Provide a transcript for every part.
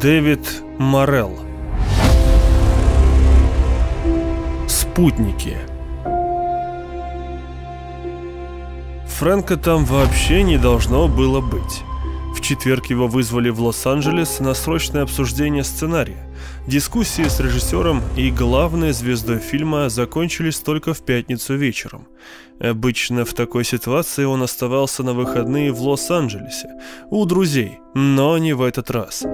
Дэвид Морелл Спутники Фрэнка там вообще не должно было быть. В четверг его вызвали в Лос-Анджелес на срочное обсуждение сценария. Дискуссии с режиссером и главной звездой фильма закончились только в пятницу вечером. Обычно в такой ситуации он оставался на выходные в Лос-Анджелесе, у друзей, но не в этот раз.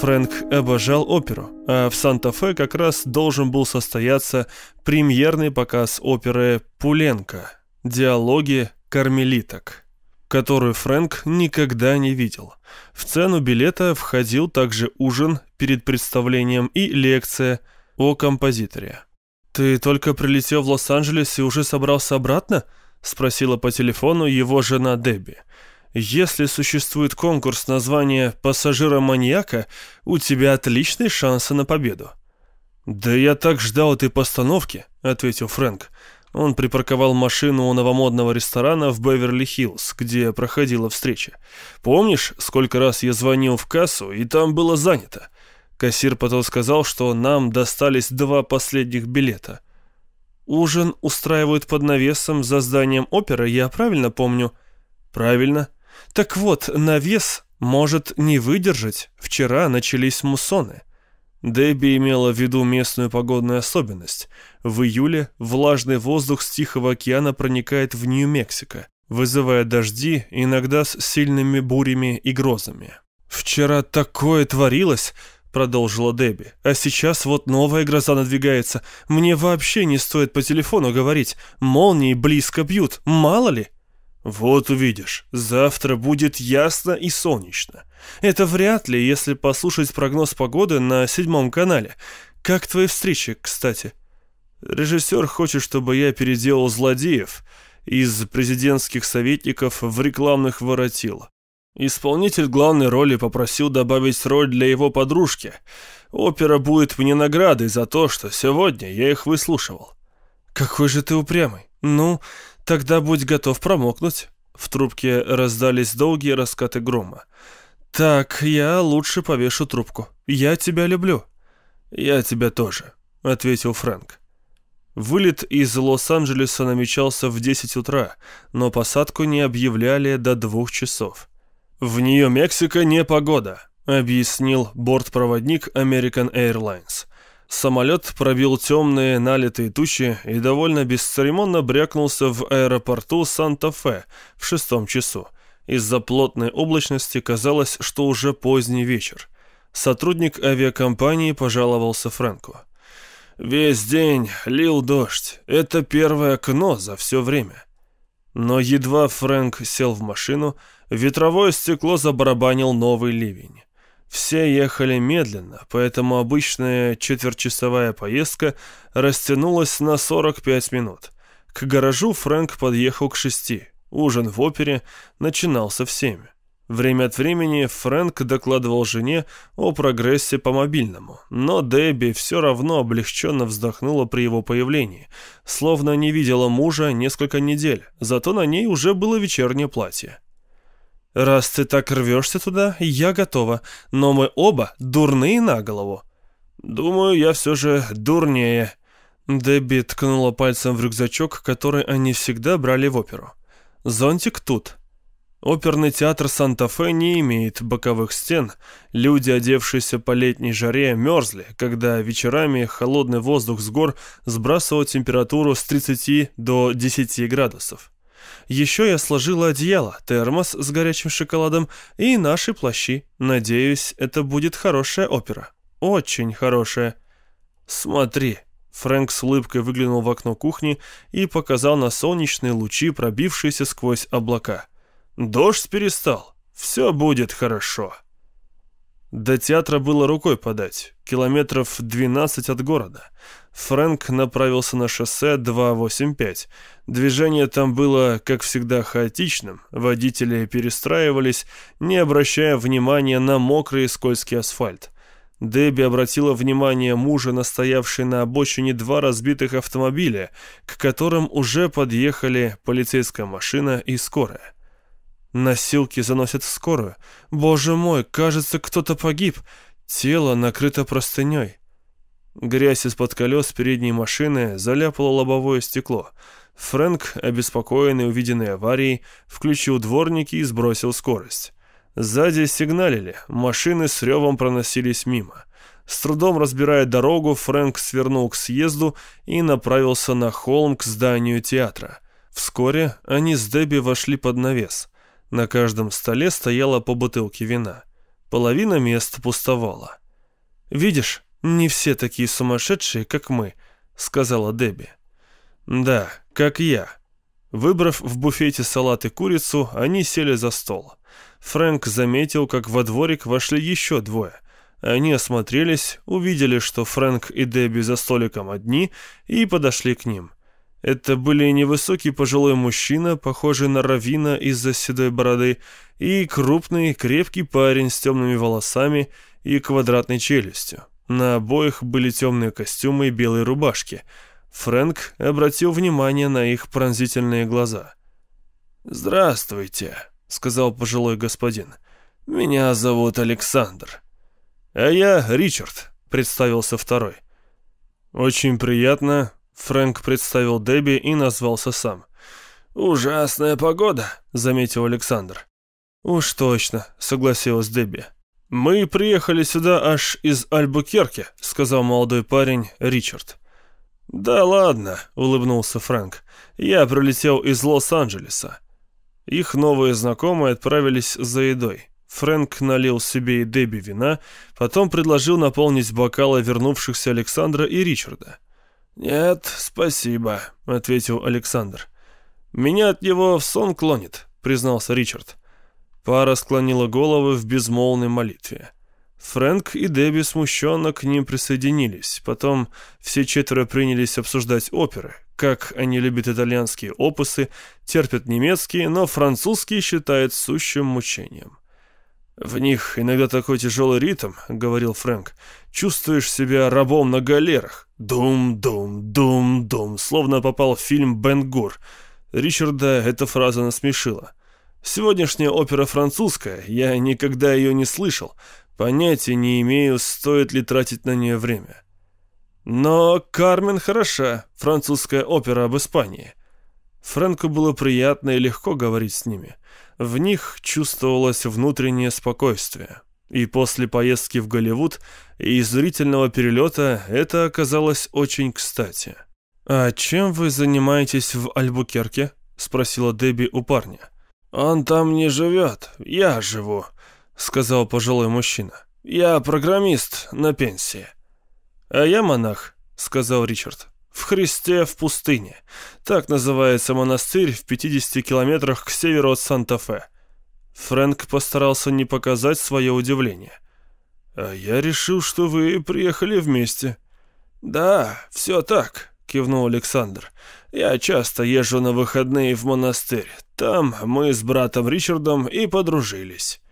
Фрэнк обожал оперу, а в Санта-Фе как раз должен был состояться премьерный показ оперы «Пуленко. Диалоги кармелиток» которую Фрэнк никогда не видел. В цену билета входил также ужин перед представлением и лекция о композиторе. «Ты только прилетел в Лос-Анджелес и уже собрался обратно?» — спросила по телефону его жена Дебби. «Если существует конкурс названия «Пассажира-маньяка», у тебя отличные шансы на победу». «Да я так ждал этой постановки», — ответил Фрэнк. Он припарковал машину у новомодного ресторана в Беверли-Хиллз, где проходила встреча. «Помнишь, сколько раз я звонил в кассу, и там было занято?» Кассир потом сказал, что нам достались два последних билета. «Ужин устраивают под навесом за зданием оперы, я правильно помню?» «Правильно. Так вот, навес может не выдержать. Вчера начались муссоны». Дебби имела в виду местную погодную особенность. В июле влажный воздух с Тихого океана проникает в Нью-Мексико, вызывая дожди, иногда с сильными бурями и грозами. «Вчера такое творилось!» — продолжила Дебби. «А сейчас вот новая гроза надвигается. Мне вообще не стоит по телефону говорить. Молнии близко бьют. Мало ли!» «Вот увидишь, завтра будет ясно и солнечно. Это вряд ли, если послушать прогноз погоды на седьмом канале. Как твои встречи, кстати?» «Режиссер хочет, чтобы я переделал злодеев из президентских советников в рекламных воротил. Исполнитель главной роли попросил добавить роль для его подружки. Опера будет мне наградой за то, что сегодня я их выслушивал». «Какой же ты упрямый. Ну, тогда будь готов промокнуть». В трубке раздались долгие раскаты грома. «Так, я лучше повешу трубку. Я тебя люблю». «Я тебя тоже», — ответил Фрэнк. Вылет из Лос-Анджелеса намечался в 10 утра, но посадку не объявляли до двух часов. «В Нью-Мексико не погода», — объяснил бортпроводник American Airlines. Самолет пробил темные налитые тучи и довольно бесцеремонно брякнулся в аэропорту Санта-Фе в шестом часу. Из-за плотной облачности казалось, что уже поздний вечер. Сотрудник авиакомпании пожаловался Фрэнку. «Весь день лил дождь. Это первое окно за все время». Но едва Фрэнк сел в машину, ветровое стекло забарабанил новый ливень. Все ехали медленно, поэтому обычная четвертьчасовая поездка растянулась на 45 минут. К гаражу Фрэнк подъехал к шести. Ужин в опере начинался в семь. Время от времени Фрэнк докладывал жене о прогрессе по мобильному, но Дебби все равно облегченно вздохнула при его появлении, словно не видела мужа несколько недель, зато на ней уже было вечернее платье. «Раз ты так рвешься туда, я готова, но мы оба дурные на голову». «Думаю, я все же дурнее». Дебби ткнула пальцем в рюкзачок, который они всегда брали в оперу. «Зонтик тут». Оперный театр Санта-Фе не имеет боковых стен. Люди, одевшиеся по летней жаре, мерзли, когда вечерами холодный воздух с гор сбрасывал температуру с 30 до 10 градусов. Еще я сложила одеяло, термос с горячим шоколадом и наши плащи. Надеюсь, это будет хорошая опера. Очень хорошая. Смотри. Фрэнк с улыбкой выглянул в окно кухни и показал на солнечные лучи, пробившиеся сквозь облака. Дождь перестал. Все будет хорошо. До театра было рукой подать, километров 12 от города. Фрэнк направился на шоссе 285. Движение там было, как всегда, хаотичным. Водители перестраивались, не обращая внимания на мокрый и скользкий асфальт. Дебби обратила внимание мужа на на обочине два разбитых автомобиля, к которым уже подъехали полицейская машина и скорая. Носилки заносят в скорую. Боже мой, кажется, кто-то погиб. Тело накрыто простыней. Грязь из-под колес передней машины заляпала лобовое стекло. Фрэнк, обеспокоенный увиденной аварией, включил дворники и сбросил скорость. Сзади сигналили, машины с ревом проносились мимо. С трудом разбирая дорогу, Фрэнк свернул к съезду и направился на холм к зданию театра. Вскоре они с Дебби вошли под навес. На каждом столе стояла по бутылке вина. Половина мест пустовала. «Видишь, не все такие сумасшедшие, как мы», — сказала Дебби. «Да, как я». Выбрав в буфете салат и курицу, они сели за стол. Фрэнк заметил, как во дворик вошли еще двое. Они осмотрелись, увидели, что Фрэнк и Дебби за столиком одни, и подошли к ним. Это были невысокий пожилой мужчина, похожий на равина из-за седой бороды, и крупный, крепкий парень с темными волосами и квадратной челюстью. На обоих были темные костюмы и белые рубашки. Фрэнк обратил внимание на их пронзительные глаза. «Здравствуйте», — сказал пожилой господин. «Меня зовут Александр». «А я Ричард», — представился второй. «Очень приятно», — Фрэнк представил Дебби и назвался сам. «Ужасная погода», — заметил Александр. «Уж точно», — согласилась Дебби. «Мы приехали сюда аж из Альбукерки», — сказал молодой парень Ричард. «Да ладно», — улыбнулся Фрэнк. «Я прилетел из Лос-Анджелеса. Их новые знакомые отправились за едой. Фрэнк налил себе и Дебби вина, потом предложил наполнить бокалы вернувшихся Александра и Ричарда. «Нет, спасибо», — ответил Александр. «Меня от него в сон клонит», — признался Ричард. Пара склонила головы в безмолвной молитве. Фрэнк и Дебби смущенно к ним присоединились. Потом все четверо принялись обсуждать оперы, как они любят итальянские опусы, терпят немецкие, но французские считают сущим мучением. «В них иногда такой тяжелый ритм», — говорил Фрэнк. «Чувствуешь себя рабом на галерах. Дум-дум, дум-дум, словно попал в фильм «Бен Гур». Ричарда эта фраза насмешила. «Сегодняшняя опера французская, я никогда ее не слышал, Понятия не имею, стоит ли тратить на нее время. Но «Кармен» хороша, французская опера об Испании. Фрэнку было приятно и легко говорить с ними. В них чувствовалось внутреннее спокойствие. И после поездки в Голливуд и зрительного перелета это оказалось очень кстати. «А чем вы занимаетесь в Альбукерке?» — спросила Дебби у парня. «Он там не живет, я живу», сказал пожилой мужчина. «Я программист на пенсии». «А я монах», — сказал Ричард. «В Христе в пустыне. Так называется монастырь в 50 километрах к северу от Санта-Фе». Фрэнк постарался не показать свое удивление. «А я решил, что вы приехали вместе». «Да, все так», — кивнул Александр. «Я часто езжу на выходные в монастырь. Там мы с братом Ричардом и подружились».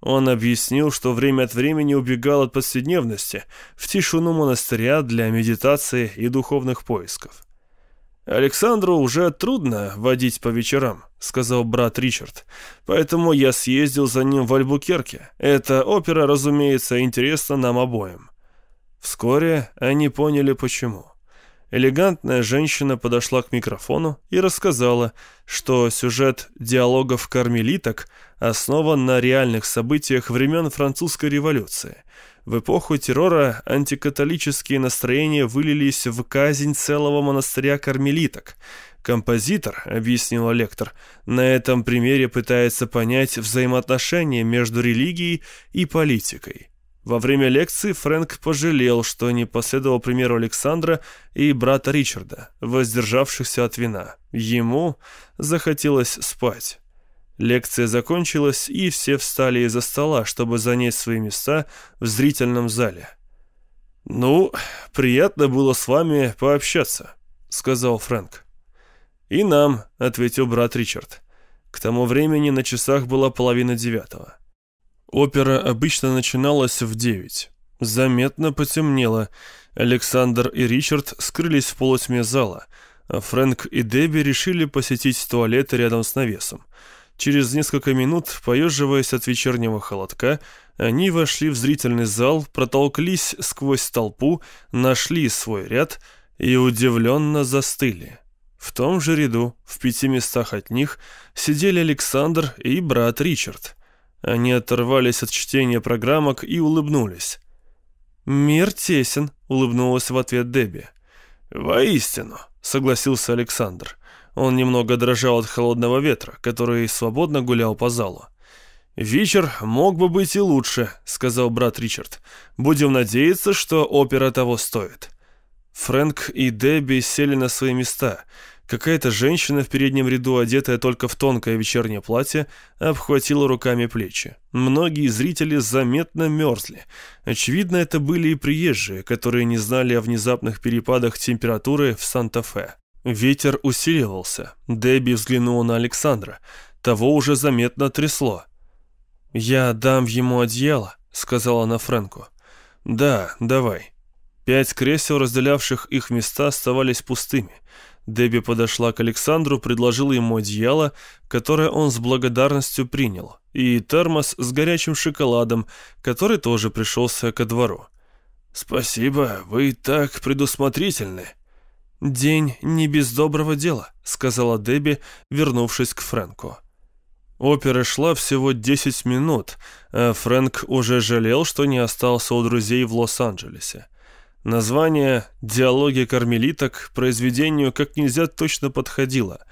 Он объяснил, что время от времени убегал от повседневности в тишину монастыря для медитации и духовных поисков. «Александру уже трудно водить по вечерам», — сказал брат Ричард. «Поэтому я съездил за ним в Альбукерке. Эта опера, разумеется, интересна нам обоим». Вскоре они поняли, почему. Элегантная женщина подошла к микрофону и рассказала, что сюжет диалогов кармелиток основан на реальных событиях времен французской революции. В эпоху террора антикатолические настроения вылились в казнь целого монастыря кармелиток. Композитор, объяснила лектор, на этом примере пытается понять взаимоотношения между религией и политикой. Во время лекции Фрэнк пожалел, что не последовал примеру Александра и брата Ричарда, воздержавшихся от вина. Ему захотелось спать. Лекция закончилась, и все встали из-за стола, чтобы занять свои места в зрительном зале. «Ну, приятно было с вами пообщаться», — сказал Фрэнк. «И нам», — ответил брат Ричард. К тому времени на часах была половина девятого. Опера обычно начиналась в девять. Заметно потемнело. Александр и Ричард скрылись в полутьме зала, а Фрэнк и Дебби решили посетить туалеты рядом с навесом. Через несколько минут, поеживаясь от вечернего холодка, они вошли в зрительный зал, протолклись сквозь толпу, нашли свой ряд и удивленно застыли. В том же ряду, в пяти местах от них, сидели Александр и брат Ричард. Они оторвались от чтения программок и улыбнулись. «Мир тесен», — улыбнулась в ответ Дебби. «Воистину», — согласился Александр. Он немного дрожал от холодного ветра, который свободно гулял по залу. «Вечер мог бы быть и лучше», — сказал брат Ричард. «Будем надеяться, что опера того стоит». Фрэнк и Дебби сели на свои места. Какая-то женщина в переднем ряду, одетая только в тонкое вечернее платье, обхватила руками плечи. Многие зрители заметно мерзли. Очевидно, это были и приезжие, которые не знали о внезапных перепадах температуры в Санта-Фе. Ветер усиливался. Дебби взглянула на Александра. Того уже заметно трясло. «Я дам ему одеяло», — сказала она Фрэнку. «Да, давай». Пять кресел, разделявших их места, оставались пустыми. Дебби подошла к Александру, предложила ему одеяло, которое он с благодарностью принял, и термос с горячим шоколадом, который тоже пришелся ко двору. «Спасибо, вы так предусмотрительны». «День не без доброго дела», — сказала Дебби, вернувшись к Фрэнку. Опера шла всего 10 минут, а Фрэнк уже жалел, что не остался у друзей в Лос-Анджелесе. Название «Диалоги кармелиток» произведению как нельзя точно подходило.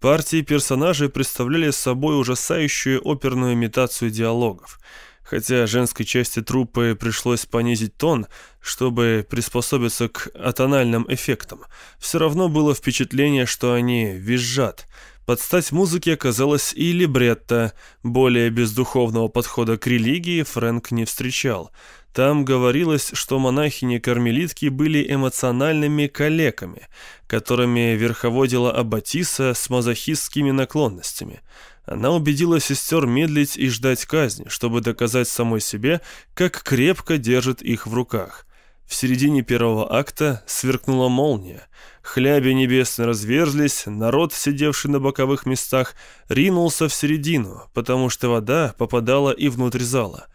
Партии персонажей представляли собой ужасающую оперную имитацию диалогов. Хотя женской части труппы пришлось понизить тон, чтобы приспособиться к атональным эффектам, все равно было впечатление, что они визжат – под стать музыке оказалось и либретто. Более бездуховного подхода к религии Фрэнк не встречал. Там говорилось, что монахини-кармелитки были эмоциональными калеками, которыми верховодила Аббатиса с мазохистскими наклонностями. Она убедила сестер медлить и ждать казни, чтобы доказать самой себе, как крепко держит их в руках. В середине первого акта сверкнула молния. Хляби небесно разверзлись, народ, сидевший на боковых местах, ринулся в середину, потому что вода попадала и внутрь зала.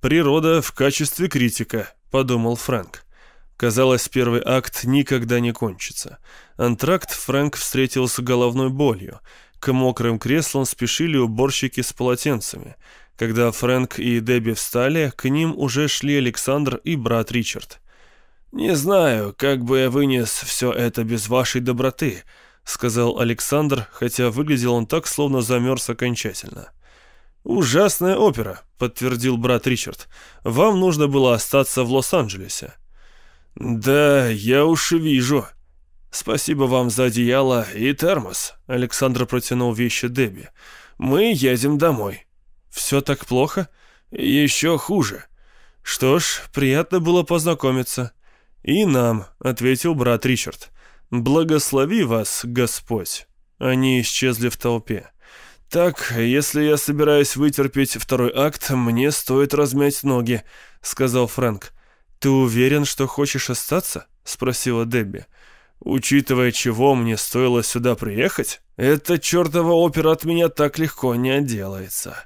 «Природа в качестве критика», — подумал Фрэнк. Казалось, первый акт никогда не кончится. Антракт Фрэнк встретил с головной болью. К мокрым креслам спешили уборщики с полотенцами. Когда Фрэнк и Дебби встали, к ним уже шли Александр и брат Ричард. «Не знаю, как бы я вынес все это без вашей доброты», — сказал Александр, хотя выглядел он так, словно замерз окончательно. «Ужасная опера», — подтвердил брат Ричард. «Вам нужно было остаться в Лос-Анджелесе». «Да, я уж вижу». «Спасибо вам за одеяло и термос», — Александр протянул вещи Дебби. «Мы едем домой». «Все так плохо?» «Еще хуже». «Что ж, приятно было познакомиться». «И нам», — ответил брат Ричард. «Благослови вас, Господь». Они исчезли в толпе. «Так, если я собираюсь вытерпеть второй акт, мне стоит размять ноги», — сказал Фрэнк. «Ты уверен, что хочешь остаться?» — спросила Дебби. «Учитывая, чего мне стоило сюда приехать, эта чертова опера от меня так легко не отделается».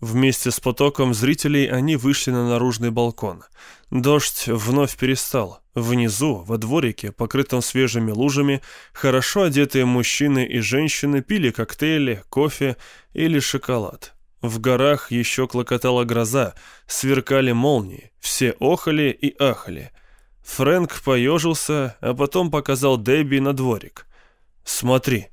Вместе с потоком зрителей они вышли на наружный балкон. Дождь вновь перестал. Внизу, во дворике, покрытом свежими лужами, хорошо одетые мужчины и женщины пили коктейли, кофе или шоколад. В горах еще клокотала гроза, сверкали молнии, все охали и ахали. Фрэнк поежился, а потом показал Дебби на дворик. «Смотри»,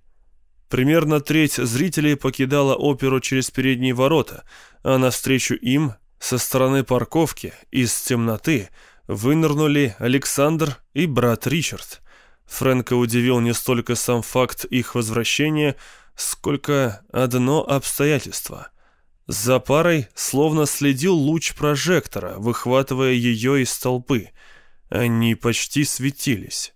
Примерно треть зрителей покидала оперу через передние ворота, а навстречу им, со стороны парковки, из темноты, вынырнули Александр и брат Ричард. Фрэнка удивил не столько сам факт их возвращения, сколько одно обстоятельство. За парой словно следил луч прожектора, выхватывая ее из толпы. Они почти светились.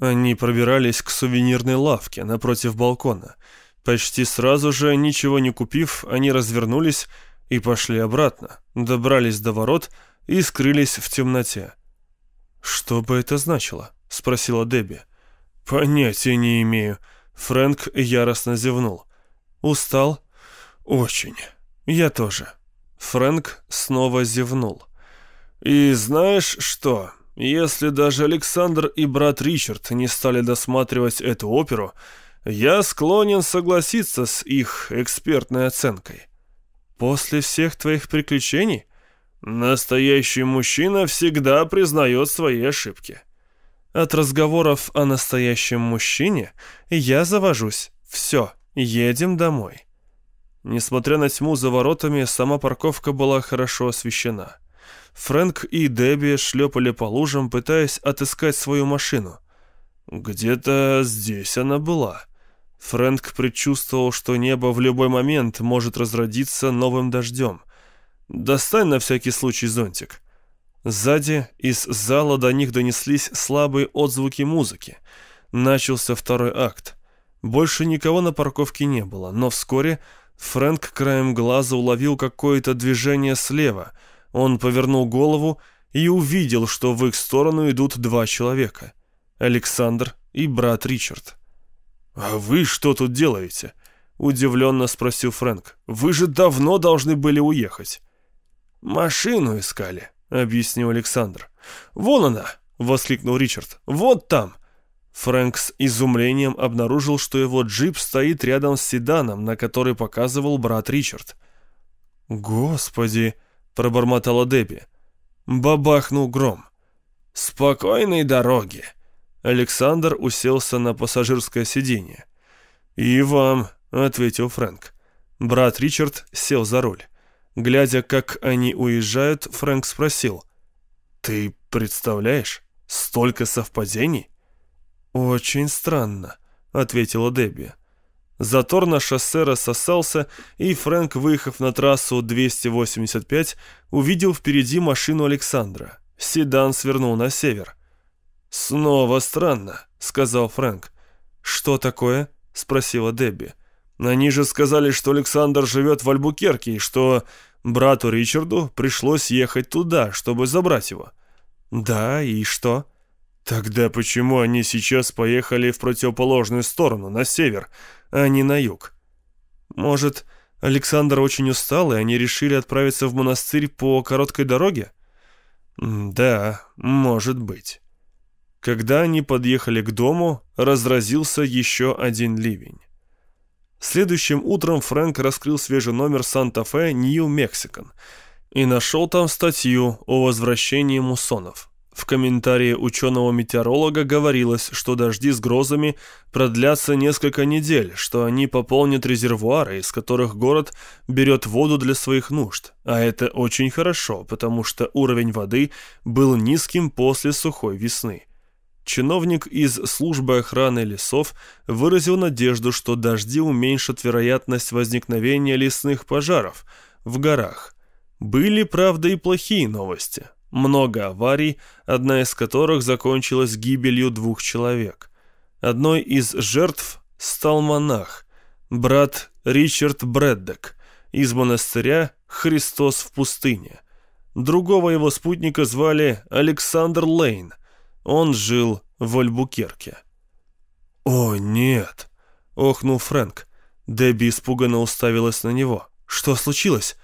Они пробирались к сувенирной лавке напротив балкона. Почти сразу же, ничего не купив, они развернулись и пошли обратно, добрались до ворот и скрылись в темноте. «Что бы это значило?» — спросила Дебби. «Понятия не имею». Фрэнк яростно зевнул. «Устал?» «Очень. Я тоже». Фрэнк снова зевнул. «И знаешь что? Если даже Александр и брат Ричард не стали досматривать эту оперу, я склонен согласиться с их экспертной оценкой. После всех твоих приключений настоящий мужчина всегда признает свои ошибки. От разговоров о настоящем мужчине я завожусь. Все, едем домой. Несмотря на тьму за воротами, сама парковка была хорошо освещена. Фрэнк и Дебби шлепали по лужам, пытаясь отыскать свою машину. Где-то здесь она была. Фрэнк предчувствовал, что небо в любой момент может разродиться новым дождем. «Достань на всякий случай зонтик». Сзади из зала до них донеслись слабые отзвуки музыки. Начался второй акт. Больше никого на парковке не было, но вскоре Фрэнк краем глаза уловил какое-то движение слева. Он повернул голову и увидел, что в их сторону идут два человека. Александр и брат Ричард. «А вы что тут делаете?» — удивленно спросил Фрэнк. «Вы же давно должны были уехать». «Машину искали», — объяснил Александр. «Вон она!» — воскликнул Ричард. «Вот там!» Фрэнк с изумлением обнаружил, что его джип стоит рядом с седаном, на который показывал брат Ричард. «Господи!» — пробормотала Дебби. Бабахнул гром. «Спокойной дороги!» Александр уселся на пассажирское сиденье. «И вам», — ответил Фрэнк. Брат Ричард сел за руль. Глядя, как они уезжают, Фрэнк спросил. «Ты представляешь, столько совпадений?» «Очень странно», — ответила Дебби. Затор на шоссе рассосался, и Фрэнк, выехав на трассу 285, увидел впереди машину Александра. Седан свернул на север. «Снова странно», — сказал Фрэнк. «Что такое?» — спросила Дебби. «Они же сказали, что Александр живет в Альбукерке, и что брату Ричарду пришлось ехать туда, чтобы забрать его». «Да, и что?» Тогда почему они сейчас поехали в противоположную сторону, на север, а не на юг? Может, Александр очень устал, и они решили отправиться в монастырь по короткой дороге? Да, может быть. Когда они подъехали к дому, разразился еще один ливень. Следующим утром Фрэнк раскрыл свежий номер Санта-Фе Нью-Мексикан и нашел там статью о возвращении муссонов. В комментарии ученого-метеоролога говорилось, что дожди с грозами продлятся несколько недель, что они пополнят резервуары, из которых город берет воду для своих нужд. А это очень хорошо, потому что уровень воды был низким после сухой весны. Чиновник из службы охраны лесов выразил надежду, что дожди уменьшат вероятность возникновения лесных пожаров в горах. Были, правда, и плохие новости много аварий, одна из которых закончилась гибелью двух человек. Одной из жертв стал монах, брат Ричард Брэддок, из монастыря «Христос в пустыне». Другого его спутника звали Александр Лейн. Он жил в Альбукерке. «О, нет!» — охнул Фрэнк. Дебби испуганно уставилась на него. «Что случилось?»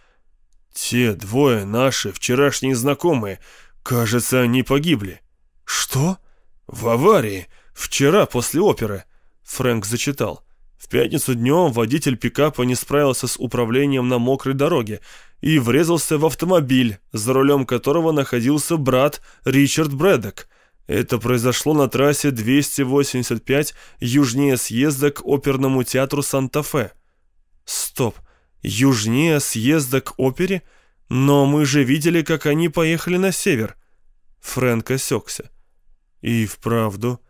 «Те двое наши, вчерашние знакомые. Кажется, они погибли». «Что?» «В аварии. Вчера, после оперы». Фрэнк зачитал. В пятницу днем водитель пикапа не справился с управлением на мокрой дороге и врезался в автомобиль, за рулем которого находился брат Ричард Брэддок. Это произошло на трассе 285 южнее съезда к оперному театру Санта-Фе. Стоп, южнее съезда к опере? Но мы же видели, как они поехали на север. Фрэнк осекся. И вправду,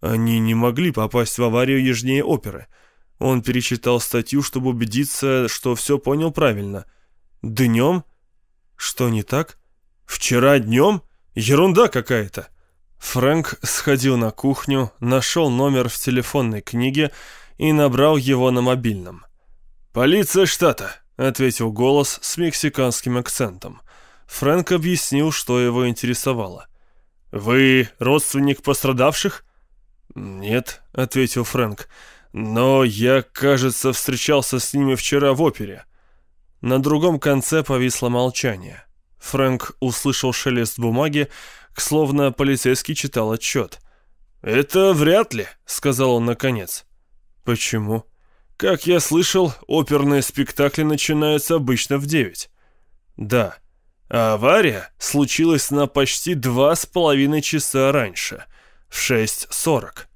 они не могли попасть в аварию южнее оперы. Он перечитал статью, чтобы убедиться, что все понял правильно. Днем? Что не так? Вчера днем? Ерунда какая-то. Фрэнк сходил на кухню, нашел номер в телефонной книге и набрал его на мобильном. «Полиция штата», — ответил голос с мексиканским акцентом. Фрэнк объяснил, что его интересовало. «Вы родственник пострадавших?» «Нет», — ответил Фрэнк. «Но я, кажется, встречался с ними вчера в опере». На другом конце повисло молчание. Фрэнк услышал шелест бумаги, словно полицейский читал отчет. «Это вряд ли», — сказал он наконец. «Почему?» «Как я слышал, оперные спектакли начинаются обычно в девять». «Да». А авария случилась на почти два с половиной часа раньше, в шесть сорок.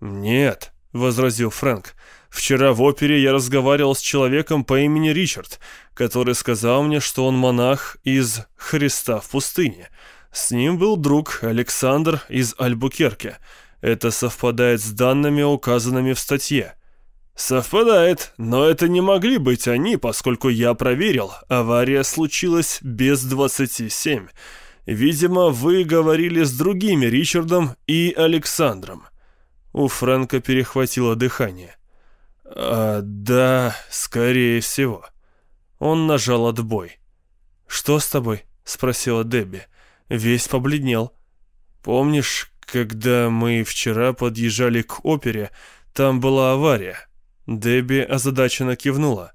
«Нет», — возразил Фрэнк, — «вчера в опере я разговаривал с человеком по имени Ричард, который сказал мне, что он монах из Христа в пустыне. С ним был друг Александр из Альбукерке. Это совпадает с данными, указанными в статье. Совпадает, но это не могли быть они, поскольку я проверил. Авария случилась без 27. Видимо, вы говорили с другими Ричардом и Александром. У Фрэнка перехватило дыхание. А, да, скорее всего. Он нажал отбой. «Что с тобой?» — спросила Дебби весь побледнел. «Помнишь, когда мы вчера подъезжали к опере, там была авария?» Дебби озадаченно кивнула.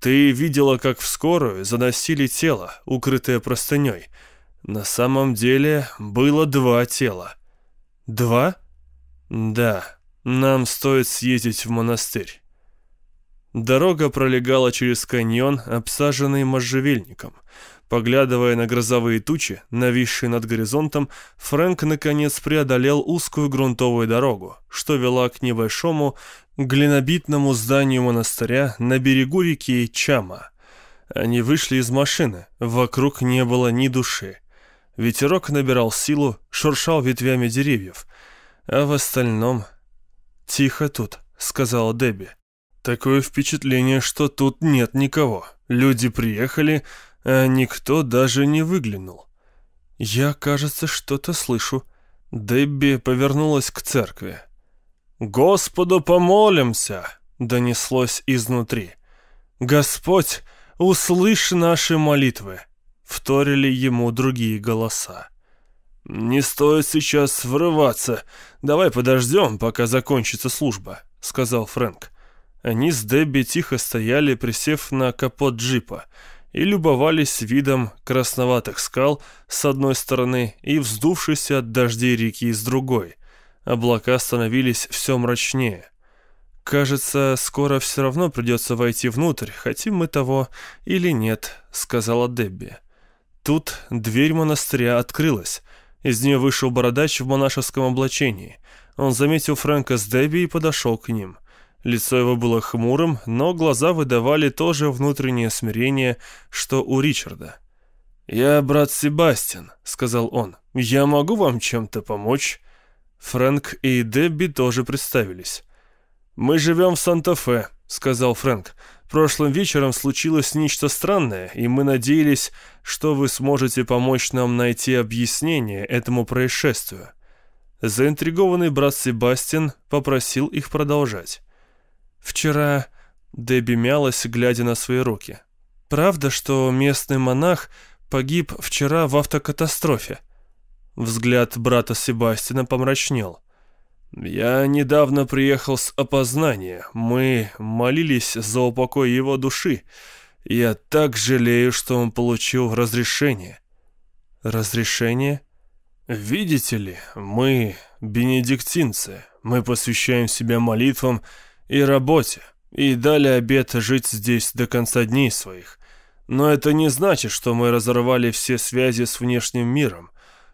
«Ты видела, как в скорую заносили тело, укрытое простыней. На самом деле было два тела». «Два?» «Да, нам стоит съездить в монастырь». Дорога пролегала через каньон, обсаженный можжевельником. Поглядывая на грозовые тучи, нависшие над горизонтом, Фрэнк наконец преодолел узкую грунтовую дорогу, что вела к небольшому глинобитному зданию монастыря на берегу реки Чама. Они вышли из машины, вокруг не было ни души. Ветерок набирал силу, шуршал ветвями деревьев, а в остальном... «Тихо тут», — сказала Дебби. «Такое впечатление, что тут нет никого. Люди приехали, а никто даже не выглянул. Я, кажется, что-то слышу. Дебби повернулась к церкви. «Господу помолимся!» — донеслось изнутри. «Господь, услышь наши молитвы!» — вторили ему другие голоса. «Не стоит сейчас врываться. Давай подождем, пока закончится служба», — сказал Фрэнк. Они с Дебби тихо стояли, присев на капот джипа — и любовались видом красноватых скал с одной стороны и вздувшейся от дождей реки с другой. Облака становились все мрачнее. «Кажется, скоро все равно придется войти внутрь, хотим мы того или нет», — сказала Дебби. Тут дверь монастыря открылась. Из нее вышел бородач в монашеском облачении. Он заметил Фрэнка с Дебби и подошел к ним. Лицо его было хмурым, но глаза выдавали то же внутреннее смирение, что у Ричарда. «Я брат Себастьян», — сказал он. «Я могу вам чем-то помочь?» Фрэнк и Дебби тоже представились. «Мы живем в Санта-Фе», — сказал Фрэнк. «Прошлым вечером случилось нечто странное, и мы надеялись, что вы сможете помочь нам найти объяснение этому происшествию». Заинтригованный брат Себастьян попросил их продолжать. Вчера Дебби мялась, глядя на свои руки. Правда, что местный монах погиб вчера в автокатастрофе? Взгляд брата Себастина помрачнел. «Я недавно приехал с опознания. Мы молились за упокой его души. Я так жалею, что он получил разрешение». «Разрешение?» «Видите ли, мы бенедиктинцы. Мы посвящаем себя молитвам и работе, и дали обет жить здесь до конца дней своих. Но это не значит, что мы разорвали все связи с внешним миром.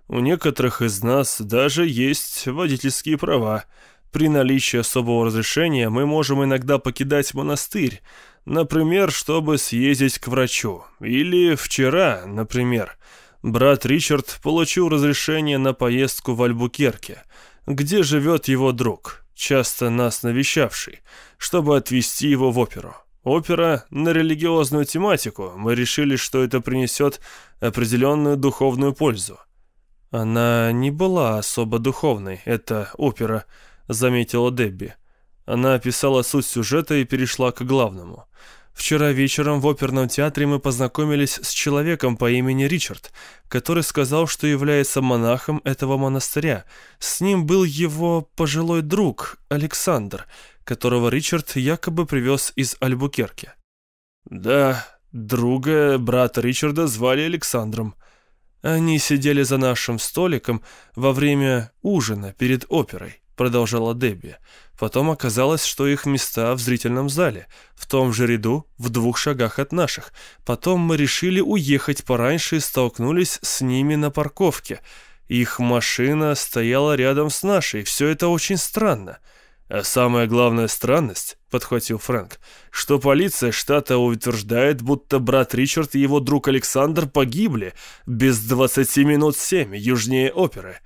У некоторых из нас даже есть водительские права. При наличии особого разрешения мы можем иногда покидать монастырь, например, чтобы съездить к врачу. Или вчера, например, брат Ричард получил разрешение на поездку в Альбукерке, где живет его друг, часто нас навещавший, чтобы отвезти его в оперу. Опера на религиозную тематику. Мы решили, что это принесет определенную духовную пользу. Она не была особо духовной, эта опера, заметила Дебби. Она описала суть сюжета и перешла к главному. Вчера вечером в оперном театре мы познакомились с человеком по имени Ричард, который сказал, что является монахом этого монастыря. С ним был его пожилой друг Александр, которого Ричард якобы привез из Альбукерки. «Да, Друга брата Ричарда звали Александром. Они сидели за нашим столиком во время ужина перед оперой, продолжала Дебби. Потом оказалось, что их места в зрительном зале, в том же ряду, в двух шагах от наших. Потом мы решили уехать пораньше и столкнулись с ними на парковке. Их машина стояла рядом с нашей. Все это очень странно. А самая главная странность, подхватил Фрэнк, что полиция штата утверждает, будто брат Ричард и его друг Александр погибли без 20 минут 7 южнее оперы.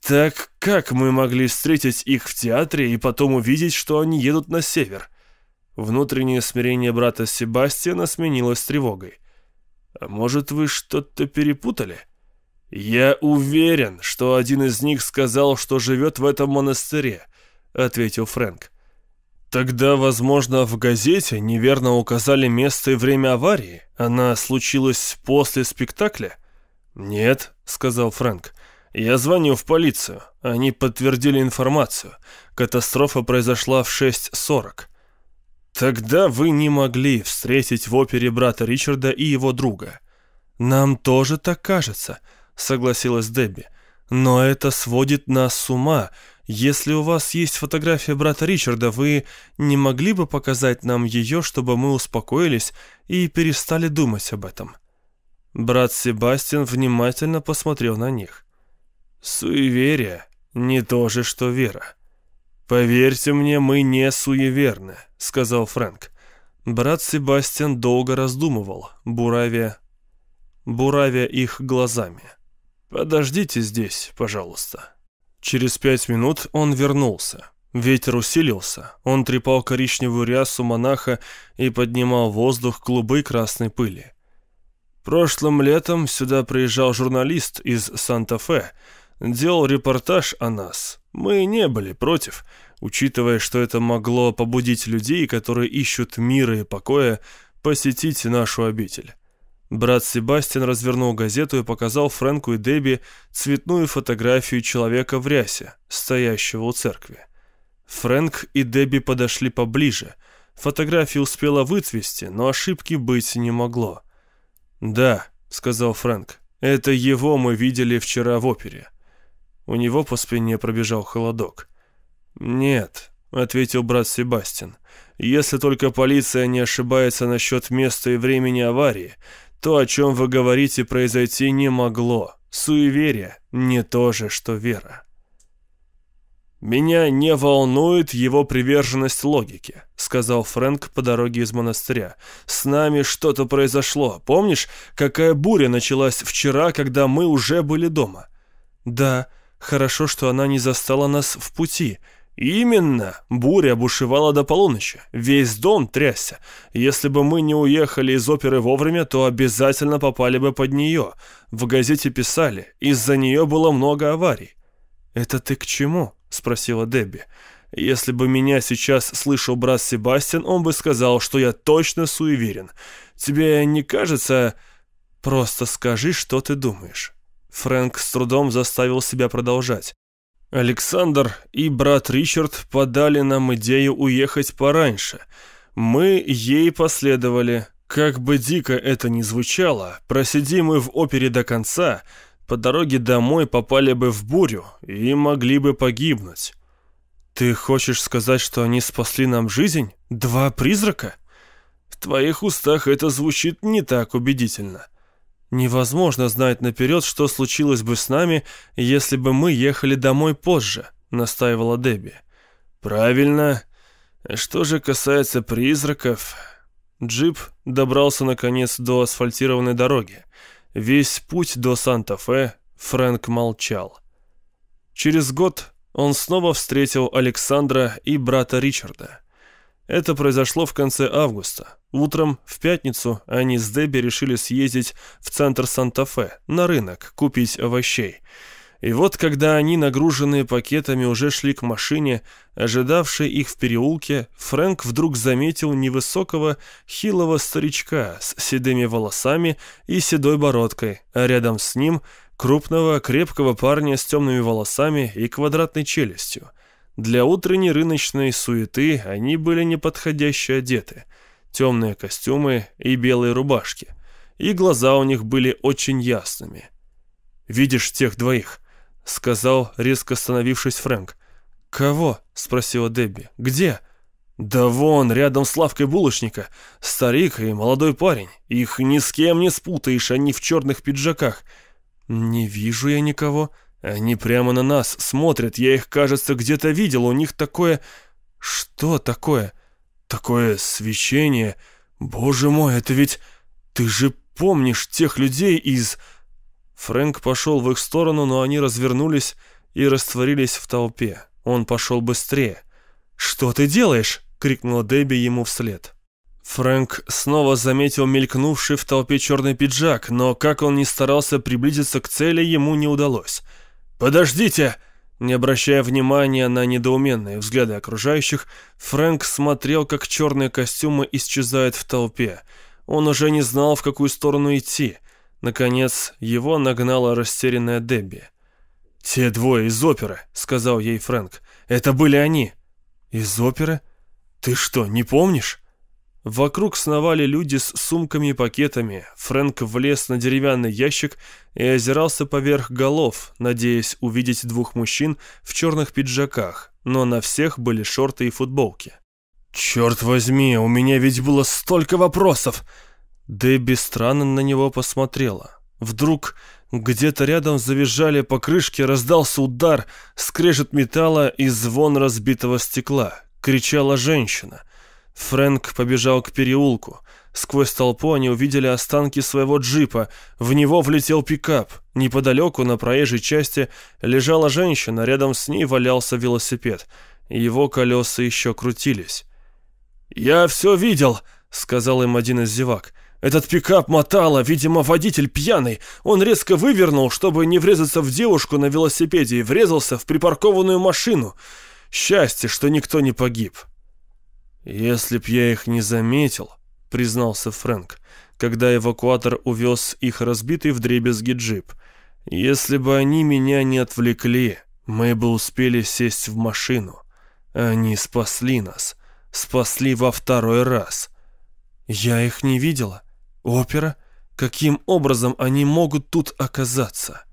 Так как мы могли встретить их в театре и потом увидеть, что они едут на север? Внутреннее смирение брата Себастьяна сменилось тревогой. А может, вы что-то перепутали? Я уверен, что один из них сказал, что живет в этом монастыре, ответил Фрэнк. Тогда, возможно, в газете неверно указали место и время аварии. Она случилась после спектакля? Нет, сказал Фрэнк. Я звоню в полицию. Они подтвердили информацию. Катастрофа произошла в 6.40. Тогда вы не могли встретить в опере брата Ричарда и его друга. Нам тоже так кажется, согласилась Дебби. Но это сводит нас с ума. Если у вас есть фотография брата Ричарда, вы не могли бы показать нам ее, чтобы мы успокоились и перестали думать об этом?» Брат Себастьян внимательно посмотрел на них. Суеверие не то же, что вера. Поверьте мне, мы не суеверны, сказал Фрэнк. Брат Себастьян долго раздумывал, буравя... буравя их глазами. «Подождите здесь, пожалуйста». Через пять минут он вернулся. Ветер усилился, он трепал коричневую рясу монаха и поднимал воздух клубы красной пыли. Прошлым летом сюда приезжал журналист из Санта-Фе, делал репортаж о нас. Мы не были против, учитывая, что это могло побудить людей, которые ищут мира и покоя, посетить нашу обитель. Брат Себастьян развернул газету и показал Фрэнку и Дебби цветную фотографию человека в рясе, стоящего у церкви. Фрэнк и Дебби подошли поближе. Фотография успела выцвести, но ошибки быть не могло. «Да», — сказал Фрэнк, — «это его мы видели вчера в опере». У него по спине пробежал холодок. «Нет», — ответил брат Себастьян, — «если только полиция не ошибается насчет места и времени аварии, то, о чем вы говорите, произойти не могло. Суеверие не то же, что вера». «Меня не волнует его приверженность логике», — сказал Фрэнк по дороге из монастыря. «С нами что-то произошло. Помнишь, какая буря началась вчера, когда мы уже были дома?» «Да», Хорошо, что она не застала нас в пути. Именно, буря бушевала до полуночи. Весь дом трясся. Если бы мы не уехали из оперы вовремя, то обязательно попали бы под нее. В газете писали, из-за нее было много аварий. «Это ты к чему?» — спросила Дебби. «Если бы меня сейчас слышал брат Себастьян, он бы сказал, что я точно суеверен. Тебе не кажется...» «Просто скажи, что ты думаешь». Фрэнк с трудом заставил себя продолжать. Александр и брат Ричард подали нам идею уехать пораньше. Мы ей последовали. Как бы дико это ни звучало, просиди мы в опере до конца, по дороге домой попали бы в бурю и могли бы погибнуть. Ты хочешь сказать, что они спасли нам жизнь? Два призрака? В твоих устах это звучит не так убедительно. «Невозможно знать наперед, что случилось бы с нами, если бы мы ехали домой позже», — настаивала Дебби. «Правильно. Что же касается призраков...» Джип добрался, наконец, до асфальтированной дороги. Весь путь до Санта-Фе Фрэнк молчал. Через год он снова встретил Александра и брата Ричарда. Это произошло в конце августа. Утром, в пятницу, они с Дебби решили съездить в центр Санта-Фе, на рынок, купить овощей. И вот, когда они, нагруженные пакетами, уже шли к машине, ожидавшей их в переулке, Фрэнк вдруг заметил невысокого, хилого старичка с седыми волосами и седой бородкой, а рядом с ним крупного, крепкого парня с темными волосами и квадратной челюстью. Для утренней рыночной суеты они были неподходяще одеты. темные костюмы и белые рубашки, и глаза у них были очень ясными. «Видишь тех двоих?» — сказал, резко остановившись Фрэнк. «Кого?» — спросила Дебби. «Где?» «Да вон, рядом с лавкой булочника. Старик и молодой парень. Их ни с кем не спутаешь, они в черных пиджаках». «Не вижу я никого. Они прямо на нас смотрят. Я их, кажется, где-то видел. У них такое...» «Что такое?» «Такое свечение. Боже мой, это ведь... Ты же помнишь тех людей из...» Фрэнк пошел в их сторону, но они развернулись и растворились в толпе. Он пошел быстрее. «Что ты делаешь?» — крикнула Дебби ему вслед. Фрэнк снова заметил мелькнувший в толпе черный пиджак, но как он ни старался приблизиться к цели, ему не удалось. «Подождите!» Не обращая внимания на недоуменные взгляды окружающих, Фрэнк смотрел, как черные костюмы исчезают в толпе. Он уже не знал, в какую сторону идти. Наконец, его нагнала растерянная Дебби. «Те двое из оперы», — сказал ей Фрэнк. «Это были они». «Из оперы? Ты что, не помнишь?» Вокруг сновали люди с сумками и пакетами. Фрэнк влез на деревянный ящик и озирался поверх голов, надеясь увидеть двух мужчин в черных пиджаках, но на всех были шорты и футболки. «Черт возьми, у меня ведь было столько вопросов!» Дебби странно на него посмотрела. Вдруг где-то рядом завизжали покрышки, раздался удар, скрежет металла и звон разбитого стекла. Кричала женщина. Фрэнк побежал к переулку. Сквозь толпу они увидели останки своего джипа. В него влетел пикап. Неподалеку, на проезжей части, лежала женщина, рядом с ней валялся велосипед. Его колеса еще крутились. «Я все видел», — сказал им один из зевак. Этот пикап мотало, видимо, водитель пьяный. Он резко вывернул, чтобы не врезаться в девушку на велосипеде, и врезался в припаркованную машину. Счастье, что никто не погиб. «Если б я их не заметил», — признался Фрэнк, когда эвакуатор увез их разбитый вдребезги джип. «Если бы они меня не отвлекли, мы бы успели сесть в машину. Они спасли нас. Спасли во второй раз». «Я их не видела», Опера? Каким образом они могут тут оказаться?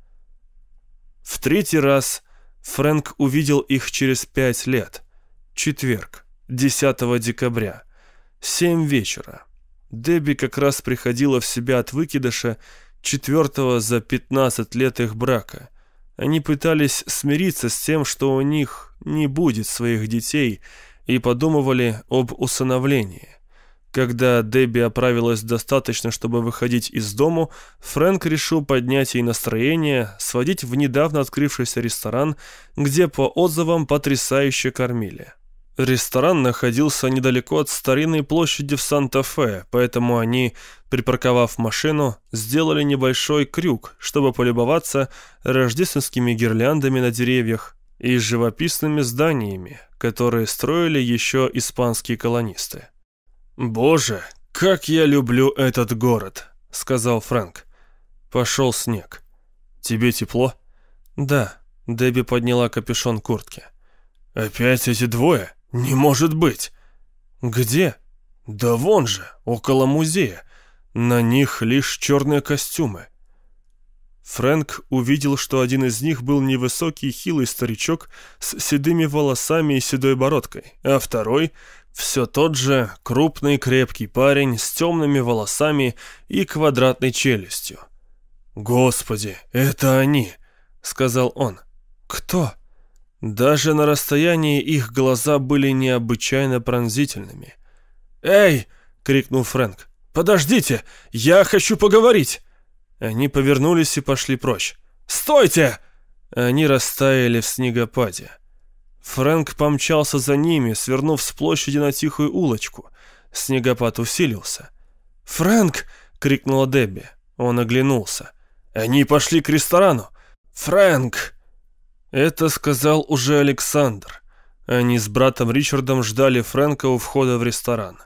В третий раз Фрэнк увидел их через пять лет. Четверг, 10 декабря, семь вечера. Дебби как раз приходила в себя от выкидыша четвертого за 15 лет их брака. Они пытались смириться с тем, что у них не будет своих детей, и подумывали об усыновлении. Когда Дебби оправилась достаточно, чтобы выходить из дому, Фрэнк решил поднять ей настроение, сводить в недавно открывшийся ресторан, где по отзывам потрясающе кормили. Ресторан находился недалеко от старинной площади в Санта-Фе, поэтому они, припарковав машину, сделали небольшой крюк, чтобы полюбоваться рождественскими гирляндами на деревьях и живописными зданиями, которые строили еще испанские колонисты. «Боже, как я люблю этот город», — сказал Фрэнк. Пошел снег. «Тебе тепло?» «Да», — Дебби подняла капюшон куртки. «Опять эти двое? Не может быть!» «Где?» «Да вон же, около музея. На них лишь черные костюмы». Фрэнк увидел, что один из них был невысокий хилый старичок с седыми волосами и седой бородкой, а второй все тот же крупный крепкий парень с темными волосами и квадратной челюстью. «Господи, это они!» — сказал он. «Кто?» Даже на расстоянии их глаза были необычайно пронзительными. «Эй!» — крикнул Фрэнк. «Подождите! Я хочу поговорить!» Они повернулись и пошли прочь. «Стойте!» Они растаяли в снегопаде. Фрэнк помчался за ними, свернув с площади на тихую улочку. Снегопад усилился. «Фрэнк!» — крикнула Дебби. Он оглянулся. «Они пошли к ресторану!» «Фрэнк!» Это сказал уже Александр. Они с братом Ричардом ждали Фрэнка у входа в ресторан.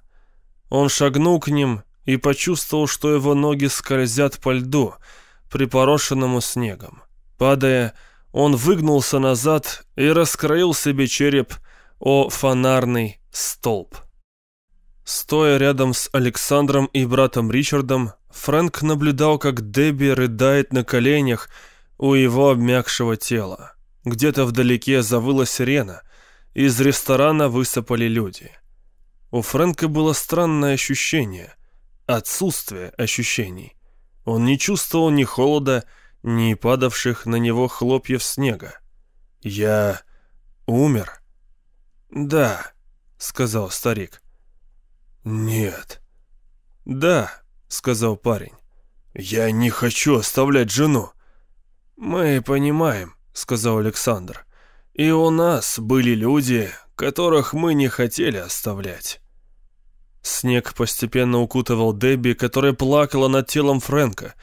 Он шагнул к ним и почувствовал, что его ноги скользят по льду, припорошенному снегом. Падая, он выгнулся назад и раскроил себе череп о фонарный столб. Стоя рядом с Александром и братом Ричардом, Фрэнк наблюдал, как Дебби рыдает на коленях у его обмякшего тела. Где-то вдалеке завыла сирена, из ресторана высыпали люди. У Фрэнка было странное ощущение, отсутствие ощущений. Он не чувствовал ни холода, ни падавших на него хлопьев снега. «Я умер?» «Да», — сказал старик. «Нет». «Да», — сказал парень. «Я не хочу оставлять жену». «Мы понимаем», — сказал Александр. «И у нас были люди, которых мы не хотели оставлять». Снег постепенно укутывал Дебби, которая плакала над телом Фрэнка.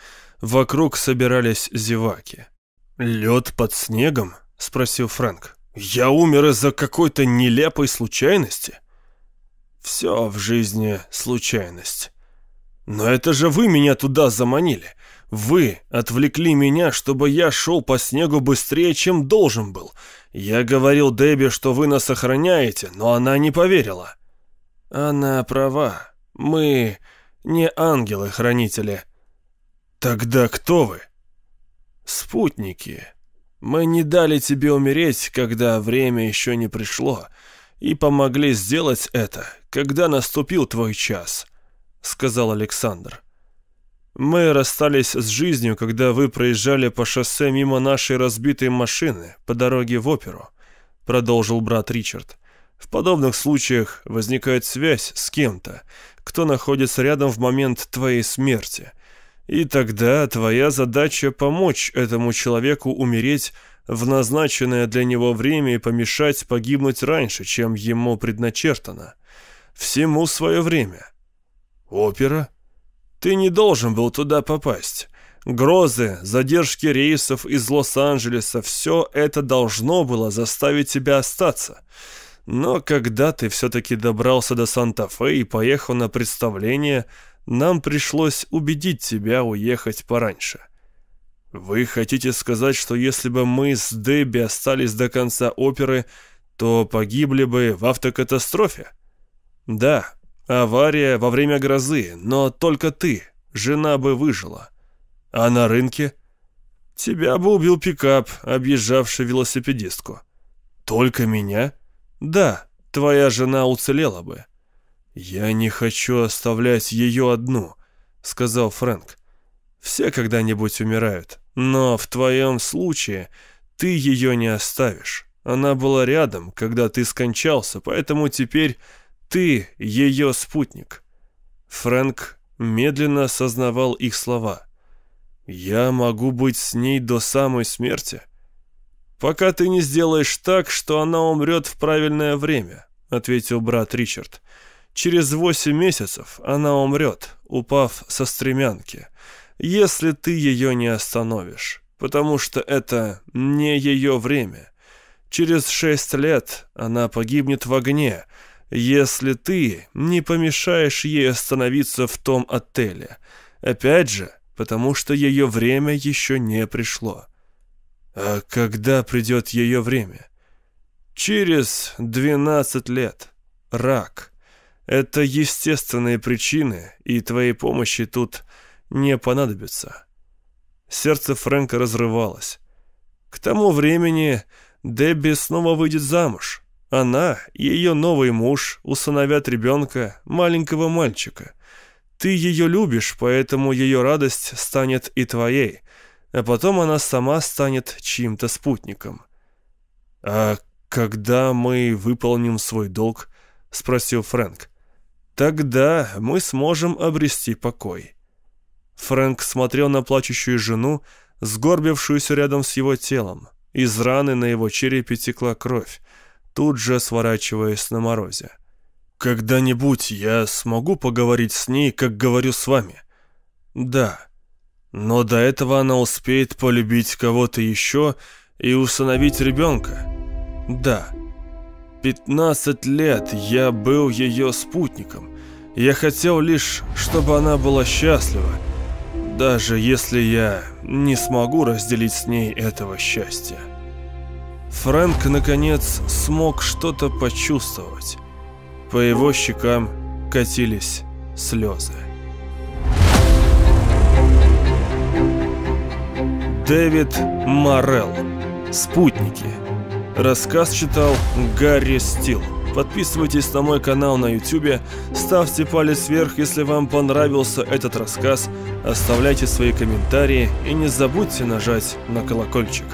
Вокруг собирались зеваки. «Лед под снегом?» — спросил Фрэнк. «Я умер из-за какой-то нелепой случайности?» «Все в жизни случайность». «Но это же вы меня туда заманили. Вы отвлекли меня, чтобы я шел по снегу быстрее, чем должен был. Я говорил Дебби, что вы нас охраняете, но она не поверила». Она права. Мы не ангелы-хранители. Тогда кто вы? Спутники. Мы не дали тебе умереть, когда время еще не пришло, и помогли сделать это, когда наступил твой час, сказал Александр. Мы расстались с жизнью, когда вы проезжали по шоссе мимо нашей разбитой машины по дороге в оперу, продолжил брат Ричард. В подобных случаях возникает связь с кем-то, кто находится рядом в момент твоей смерти. И тогда твоя задача помочь этому человеку умереть в назначенное для него время и помешать погибнуть раньше, чем ему предначертано. Всему свое время. Опера? Ты не должен был туда попасть. Грозы, задержки рейсов из Лос-Анджелеса, все это должно было заставить тебя остаться. Но когда ты все-таки добрался до Санта-Фе и поехал на представление, нам пришлось убедить тебя уехать пораньше. Вы хотите сказать, что если бы мы с Дебби остались до конца оперы, то погибли бы в автокатастрофе? Да, авария во время грозы, но только ты, жена бы выжила. А на рынке? Тебя бы убил пикап, объезжавший велосипедистку. Только меня? — да, твоя жена уцелела бы. Я не хочу оставлять ее одну, сказал Фрэнк. Все когда-нибудь умирают, но в твоем случае ты ее не оставишь. Она была рядом, когда ты скончался, поэтому теперь ты ее спутник. Фрэнк медленно осознавал их слова. «Я могу быть с ней до самой смерти?» «Пока ты не сделаешь так, что она умрет в правильное время», — ответил брат Ричард. «Через восемь месяцев она умрет, упав со стремянки, если ты ее не остановишь, потому что это не ее время. Через шесть лет она погибнет в огне, если ты не помешаешь ей остановиться в том отеле. Опять же, потому что ее время еще не пришло». А когда придет ее время? Через 12 лет. Рак. Это естественные причины, и твоей помощи тут не понадобится. Сердце Фрэнка разрывалось. К тому времени Дебби снова выйдет замуж. Она и ее новый муж усыновят ребенка, маленького мальчика. Ты ее любишь, поэтому ее радость станет и твоей а потом она сама станет чьим-то спутником. «А когда мы выполним свой долг?» — спросил Фрэнк. «Тогда мы сможем обрести покой». Фрэнк смотрел на плачущую жену, сгорбившуюся рядом с его телом. Из раны на его черепе текла кровь, тут же сворачиваясь на морозе. «Когда-нибудь я смогу поговорить с ней, как говорю с вами?» «Да», но до этого она успеет полюбить кого-то еще и усыновить ребенка. Да, 15 лет я был ее спутником. Я хотел лишь, чтобы она была счастлива, даже если я не смогу разделить с ней этого счастья. Фрэнк, наконец, смог что-то почувствовать. По его щекам покатились слезы. Дэвид Морелл. Спутники. Рассказ читал Гарри Стил. Подписывайтесь на мой канал на YouTube, ставьте палец вверх, если вам понравился этот рассказ, оставляйте свои комментарии и не забудьте нажать на колокольчик.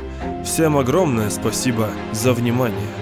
Всем огромное спасибо за внимание.